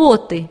работы